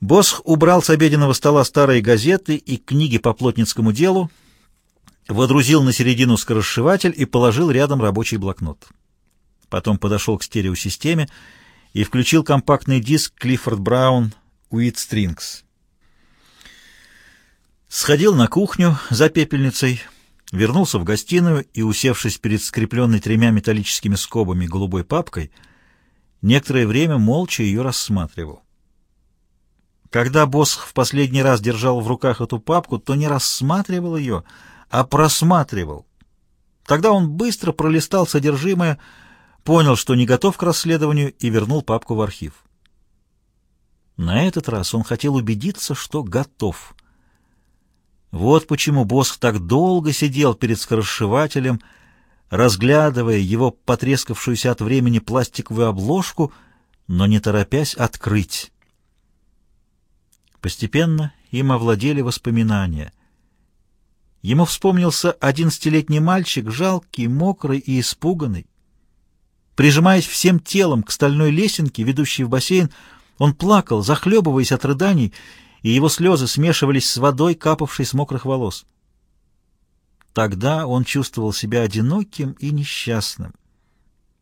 Босх убрал с обеденного стола старые газеты и книги по плотницкому делу, водрузил на середину скоросшиватель и положил рядом рабочий блокнот. Потом подошел к стереосистеме и включил компактный диск Клиффорд Браун «Уит Стрингс». Сходил на кухню за пепельницей, вернулся в гостиную и, усевшись перед скрепленной тремя металлическими скобами голубой папкой, некоторое время молча ее рассматривал. Когда Босх в последний раз держал в руках эту папку, то не рассматривал ее, а просматривал. Тогда он быстро пролистал содержимое, понял, что не готов к расследованию и вернул папку в архив. На этот раз он хотел убедиться, что готов. Вот почему Босх так долго сидел перед скоросшивателем, разглядывая его потрескавшуюся от времени пластиковую обложку, но не торопясь открыть. Постепенно им овладели воспоминания. Ему вспомнился одиннадцатилетний мальчик, жалкий, мокрый и испуганный. Прижимаясь всем телом к стальной лесенке, ведущей в бассейн, он плакал, захлебываясь от рыданий, и его слезы смешивались с водой, капавшей с мокрых волос. Тогда он чувствовал себя одиноким и несчастным.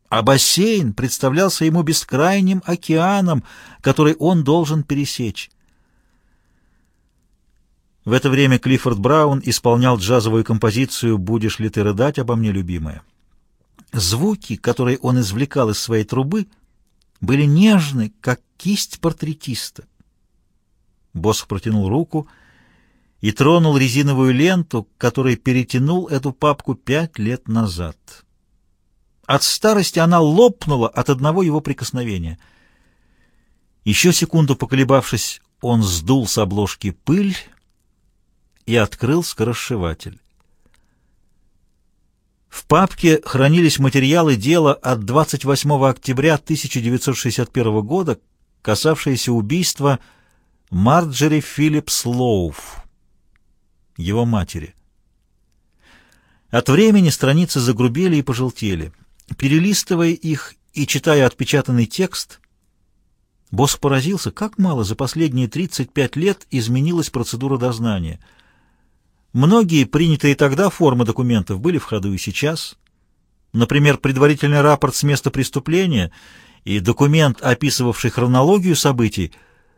А бассейн представлялся ему бескрайним океаном, который он должен пересечь. В это время Клиффорд Браун исполнял джазовую композицию «Будешь ли ты рыдать обо мне, любимая?». Звуки, которые он извлекал из своей трубы, были нежны, как кисть портретиста. Босх протянул руку и тронул резиновую ленту, которой перетянул эту папку пять лет назад. От старости она лопнула от одного его прикосновения. Еще секунду поколебавшись, он сдул с обложки пыль, и открыл скоросшиватель. В папке хранились материалы дела от 28 октября 1961 года, касавшиеся убийства Марджери Филлипс Лоуф, его матери. От времени страницы загрубели и пожелтели. Перелистывая их и читая отпечатанный текст, босс поразился, как мало за последние 35 лет изменилась процедура дознания — Многие принятые тогда формы документов были в ходу и сейчас. Например, предварительный рапорт с места преступления и документ, описывавший хронологию событий,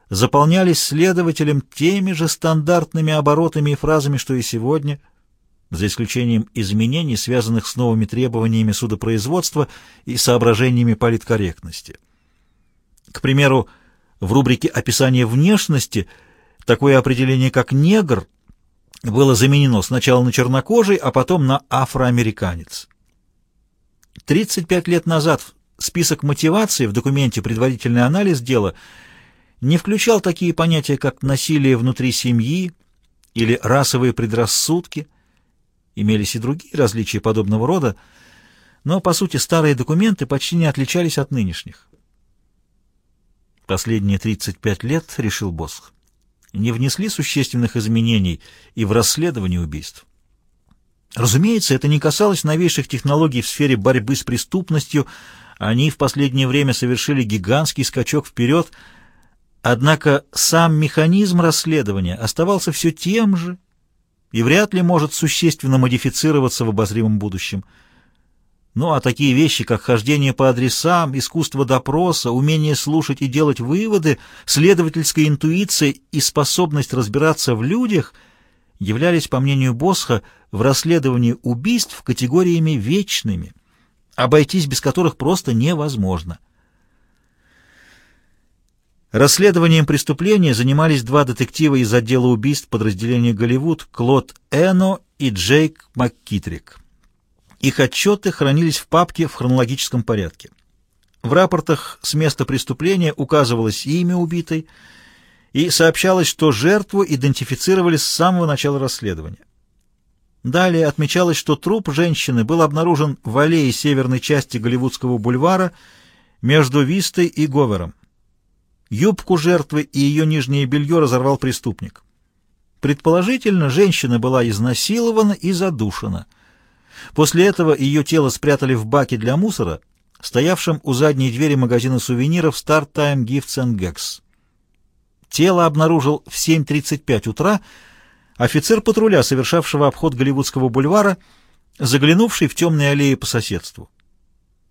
заполнялись следователем теми же стандартными оборотами и фразами, что и сегодня, за исключением изменений, связанных с новыми требованиями судопроизводства и соображениями политкорректности. К примеру, в рубрике «Описание внешности» такое определение, как «негр» было заменено сначала на чернокожий, а потом на афроамериканец. 35 лет назад список мотивации в документе «Предварительный анализ дела» не включал такие понятия, как насилие внутри семьи или расовые предрассудки. Имелись и другие различия подобного рода, но, по сути, старые документы почти не отличались от нынешних. Последние 35 лет, решил Босх, не внесли существенных изменений и в расследование убийств. Разумеется, это не касалось новейших технологий в сфере борьбы с преступностью, они в последнее время совершили гигантский скачок вперед, однако сам механизм расследования оставался все тем же и вряд ли может существенно модифицироваться в обозримом будущем – ну, а такие вещи, как хождение по адресам, искусство допроса, умение слушать и делать выводы, следовательская интуиция и способность разбираться в людях являлись, по мнению Босха, в расследовании убийств категориями вечными, обойтись без которых просто невозможно. Расследованием преступления занимались два детектива из отдела убийств подразделения «Голливуд» Клод Эно и Джейк МакКитрик. Их отчеты хранились в папке в хронологическом порядке. В рапортах с места преступления указывалось имя убитой и сообщалось, что жертву идентифицировали с самого начала расследования. Далее отмечалось, что труп женщины был обнаружен в аллее северной части Голливудского бульвара между Вистой и Говером. Юбку жертвы и ее нижнее белье разорвал преступник. Предположительно, женщина была изнасилована и задушена – После этого ее тело спрятали в баке для мусора, стоявшем у задней двери магазина сувениров Star Time Gifts and Gags. Тело обнаружил в 7.35 утра офицер патруля, совершавшего обход Голливудского бульвара, заглянувший в темные аллеи по соседству.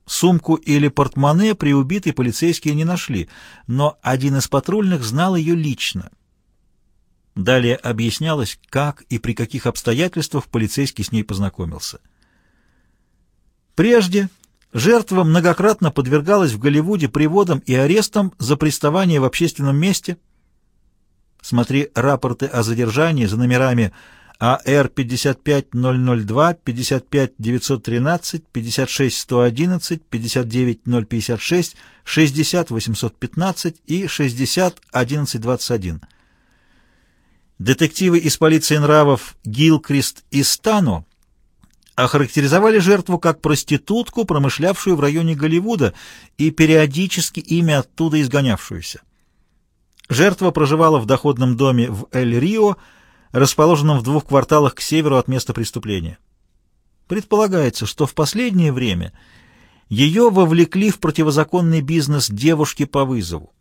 Сумку или портмоне при убитой полицейские не нашли, но один из патрульных знал ее лично. Далее объяснялось, как и при каких обстоятельствах полицейский с ней познакомился. Прежде жертва многократно подвергалась в Голливуде приводам и арестам за приставание в общественном месте. Смотри рапорты о задержании за номерами АР 55002, 55913, 56111, 59056, 60815 и 60121. Детективы из полиции нравов Гилкрист и Стано охарактеризовали жертву как проститутку, промышлявшую в районе Голливуда и периодически ими оттуда изгонявшуюся. Жертва проживала в доходном доме в Эль-Рио, расположенном в двух кварталах к северу от места преступления. Предполагается, что в последнее время ее вовлекли в противозаконный бизнес девушки по вызову.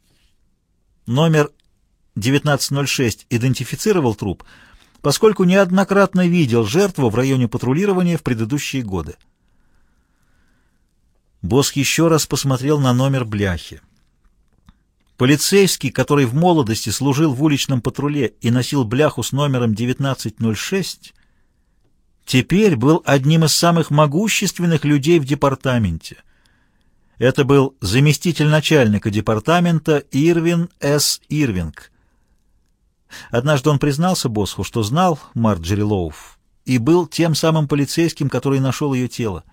Номер 1906 идентифицировал труп, поскольку неоднократно видел жертву в районе патрулирования в предыдущие годы. Босс еще раз посмотрел на номер бляхи. Полицейский, который в молодости служил в уличном патруле и носил бляху с номером 1906, теперь был одним из самых могущественных людей в департаменте. Это был заместитель начальника департамента Ирвин С. Ирвинг. Однажды он признался Босху, что знал Марджери Лоуф и был тем самым полицейским, который нашел ее тело.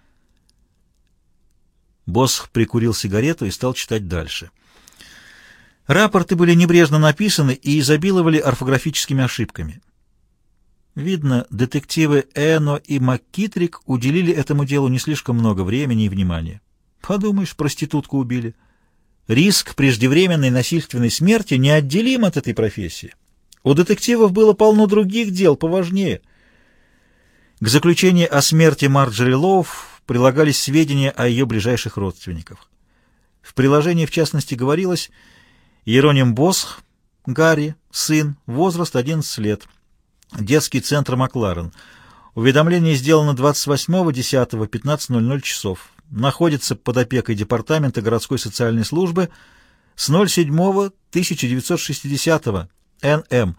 Босх прикурил сигарету и стал читать дальше. Рапорты были небрежно написаны и изобиловали орфографическими ошибками. Видно, детективы Эно и МакКитрик уделили этому делу не слишком много времени и внимания. Подумаешь, проститутку убили. Риск преждевременной насильственной смерти неотделим от этой профессии. У детективов было полно других дел поважнее. К заключению о смерти Марджери Лоуф прилагались сведения о ее ближайших родственниках. В приложении, в частности, говорилось Иероним Босх, Гарри, сын, возраст 11 лет. Детский центр Макларен. Уведомление сделано 28.10.15.00 часов. Находится под опекой Департамента городской социальной службы с 07.1960 НМ.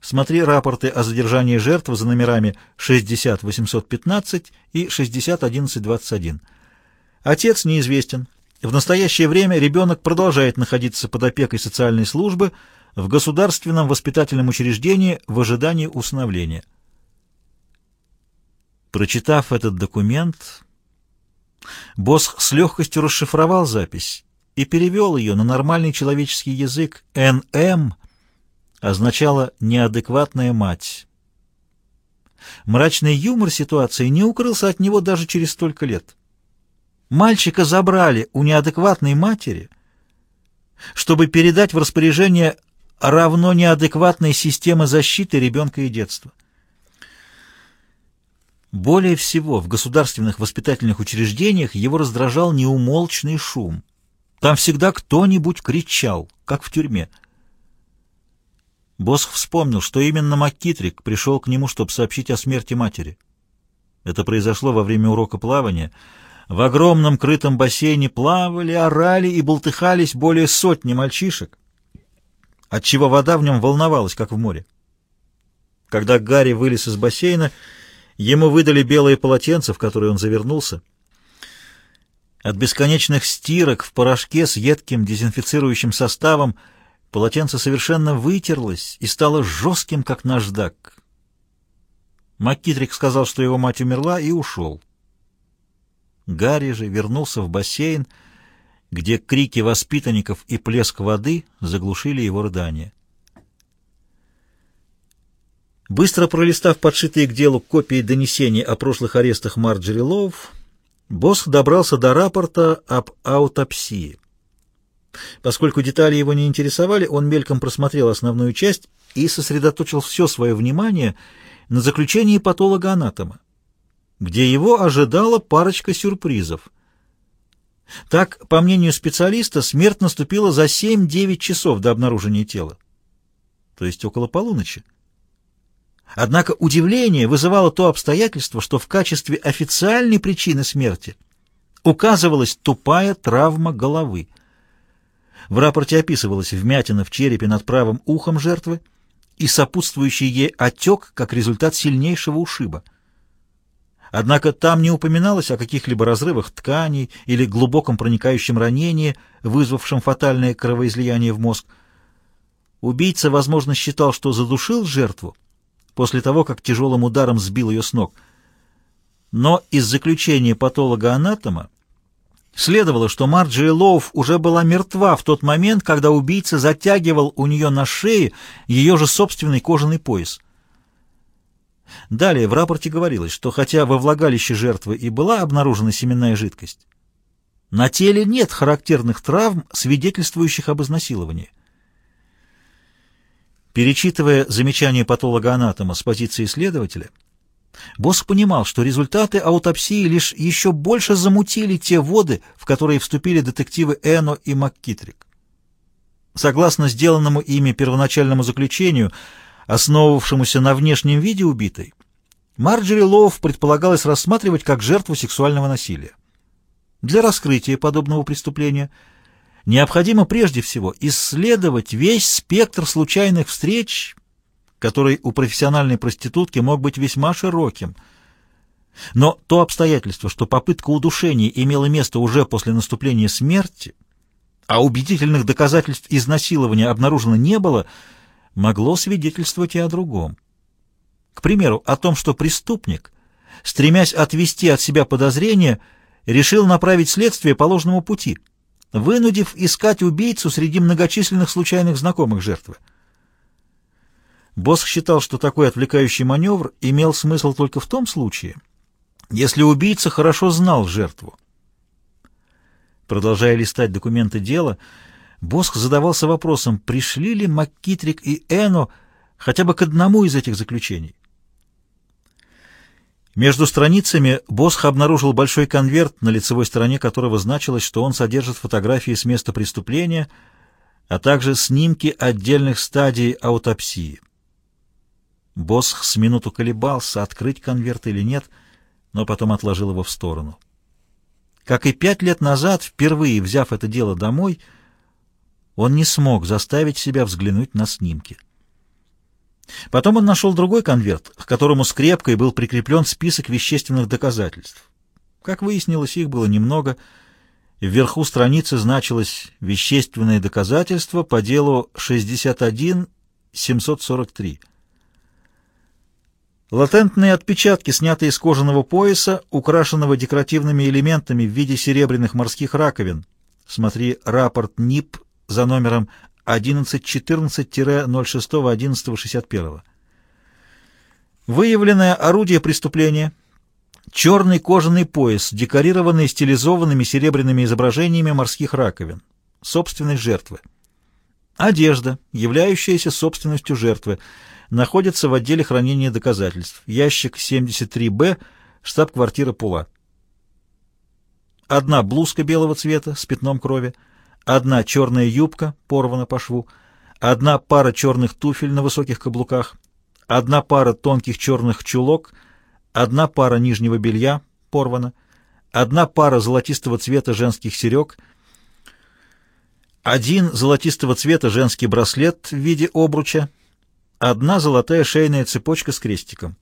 Смотри рапорты о задержании жертв за номерами 60815 и 60121. Отец неизвестен. В настоящее время ребенок продолжает находиться под опекой социальной службы в государственном воспитательном учреждении в ожидании усыновления. Прочитав этот документ, босс с легкостью расшифровал запись и перевел ее на нормальный человеческий язык. «НМ» означало «неадекватная мать». Мрачный юмор ситуации не укрылся от него даже через столько лет. Мальчика забрали у неадекватной матери, чтобы передать в распоряжение равно неадекватной системы защиты ребенка и детства. Более всего в государственных воспитательных учреждениях его раздражал неумолчный шум. Там всегда кто-нибудь кричал, как в тюрьме. Босх вспомнил, что именно МакКитрик пришел к нему, чтобы сообщить о смерти матери. Это произошло во время урока плавания — в огромном крытом бассейне плавали, орали и болтыхались более сотни мальчишек, отчего вода в нем волновалась, как в море. Когда Гарри вылез из бассейна, ему выдали белые полотенца, в которые он завернулся. От бесконечных стирок в порошке с едким дезинфицирующим составом полотенце совершенно вытерлось и стало жестким, как наждак. Маккитрик сказал, что его мать умерла, и ушел. Гарри же вернулся в бассейн, где крики воспитанников и плеск воды заглушили его рыдание. Быстро пролистав подшитые к делу копии донесений о прошлых арестах Марджери Лоув, Босх добрался до рапорта об аутопсии. Поскольку детали его не интересовали, он мельком просмотрел основную часть и сосредоточил все свое внимание на заключении патолога-анатома где его ожидала парочка сюрпризов. Так, по мнению специалиста, смерть наступила за 7-9 часов до обнаружения тела. то есть около полуночи. Однако удивление вызывало то обстоятельство, что в качестве официальной причины смерти указывалась тупая травма головы. В рапорте описывалась вмятина в черепе над правым ухом жертвы и сопутствующий ей отек как результат сильнейшего ушиба. Однако там не упоминалось о каких-либо разрывах тканей или глубоком проникающем ранении, вызвавшем фатальное кровоизлияние в мозг. Убийца, возможно, считал, что задушил жертву, после того, как тяжелым ударом сбил ее с ног. Но из заключения патолога-анатома следовало, что Марджери Лоуф уже была мертва в тот момент, когда убийца затягивал у нее на шее ее же собственный кожаный пояс. Далее в рапорте говорилось, что хотя во влагалище жертвы и была обнаружена семенная жидкость, на теле нет характерных травм, свидетельствующих об изнасиловании. Перечитывая замечания патолога-анатома с позиции исследователя, Босс понимал, что результаты аутопсии лишь еще больше замутили те воды, в которые вступили детективы Эно и МакКитрик. Согласно сделанному ими первоначальному заключению, основывавшемуся на внешнем виде убитой, Марджери Лоуф предполагалось рассматривать как жертву сексуального насилия. Для раскрытия подобного преступления – Необходимо прежде всего исследовать весь спектр случайных встреч, который у профессиональной проститутки мог быть весьма широким. Но то обстоятельство, что попытка удушения имела место уже после наступления смерти, а убедительных доказательств изнасилования обнаружено не было, могло свидетельствовать и о другом. К примеру, о том, что преступник, стремясь отвести от себя подозрения, решил направить следствие по ложному пути – вынудив искать убийцу среди многочисленных случайных знакомых жертвы. Босх считал, что такой отвлекающий маневр имел смысл только в том случае, если убийца хорошо знал жертву. Продолжая листать документы дела, Босх задавался вопросом, пришли ли МакКитрик и Эно хотя бы к одному из этих заключений. Между страницами Босх обнаружил большой конверт, на лицевой стороне которого значилось, что он содержит фотографии с места преступления, а также снимки отдельных стадий аутопсии. Босх с минуту колебался, открыть конверт или нет, но потом отложил его в сторону. Как и пять лет назад, впервые взяв это дело домой, он не смог заставить себя взглянуть на снимки. Потом он нашел другой конверт, к которому скрепкой был прикреплен список вещественных доказательств. Как выяснилось, их было немного. Вверху страницы значилось «Вещественные доказательства по делу 61-743». Латентные отпечатки, снятые из кожаного пояса, украшенного декоративными элементами в виде серебряных морских раковин. Смотри рапорт НИП за номером 1114-06-1161. Выявленное орудие преступления — черный кожаный пояс, декорированный стилизованными серебряными изображениями морских раковин, собственной жертвы. Одежда, являющаяся собственностью жертвы, находится в отделе хранения доказательств. Ящик 73Б, штаб-квартира Пула. Одна блузка белого цвета с пятном крови — Одна черная юбка порвана по шву, одна пара черных туфель на высоких каблуках, одна пара тонких черных чулок, одна пара нижнего белья порвана, одна пара золотистого цвета женских серег, один золотистого цвета женский браслет в виде обруча, одна золотая шейная цепочка с крестиком.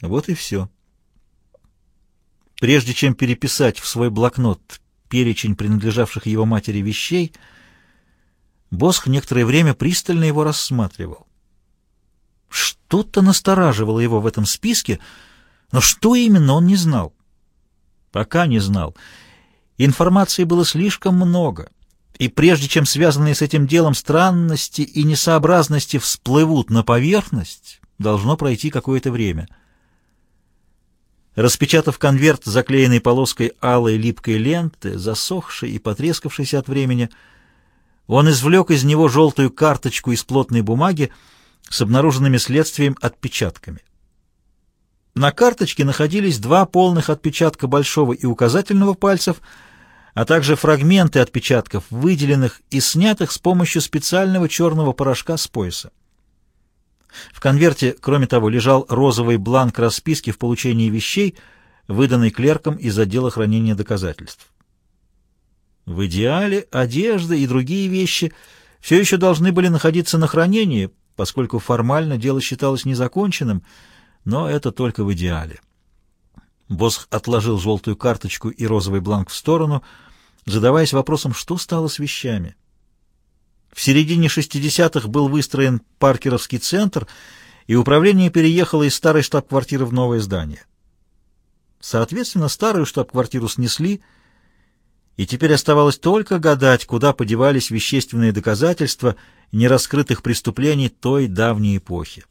Вот и все. Прежде чем переписать в свой блокнот перечень принадлежавших его матери вещей, Босх некоторое время пристально его рассматривал. Что-то настораживало его в этом списке, но что именно он не знал. Пока не знал. Информации было слишком много, и прежде чем связанные с этим делом странности и несообразности всплывут на поверхность, должно пройти какое-то время — Распечатав конверт, заклеенный полоской алой липкой ленты, засохшей и потрескавшейся от времени, он извлек из него желтую карточку из плотной бумаги с обнаруженными следствием отпечатками. На карточке находились два полных отпечатка большого и указательного пальцев, а также фрагменты отпечатков, выделенных и снятых с помощью специального черного порошка с пояса. В конверте, кроме того, лежал розовый бланк расписки в получении вещей, выданный клерком из отдела хранения доказательств. В идеале одежда и другие вещи все еще должны были находиться на хранении, поскольку формально дело считалось незаконченным, но это только в идеале. Босх отложил желтую карточку и розовый бланк в сторону, задаваясь вопросом, что стало с вещами. В середине 60-х был выстроен Паркеровский центр, и управление переехало из старой штаб-квартиры в новое здание. Соответственно, старую штаб-квартиру снесли, и теперь оставалось только гадать, куда подевались вещественные доказательства нераскрытых преступлений той давней эпохи.